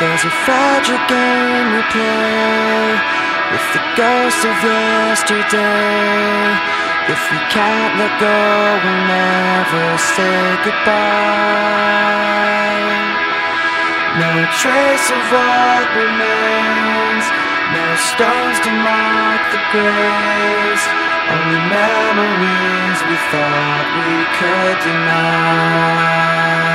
There's a fragile game we play with the ghosts of yesterday. If we can't let go, we'll never say goodbye. No trace of what remains, no stones to mark the graves. Only memories we thought we could deny.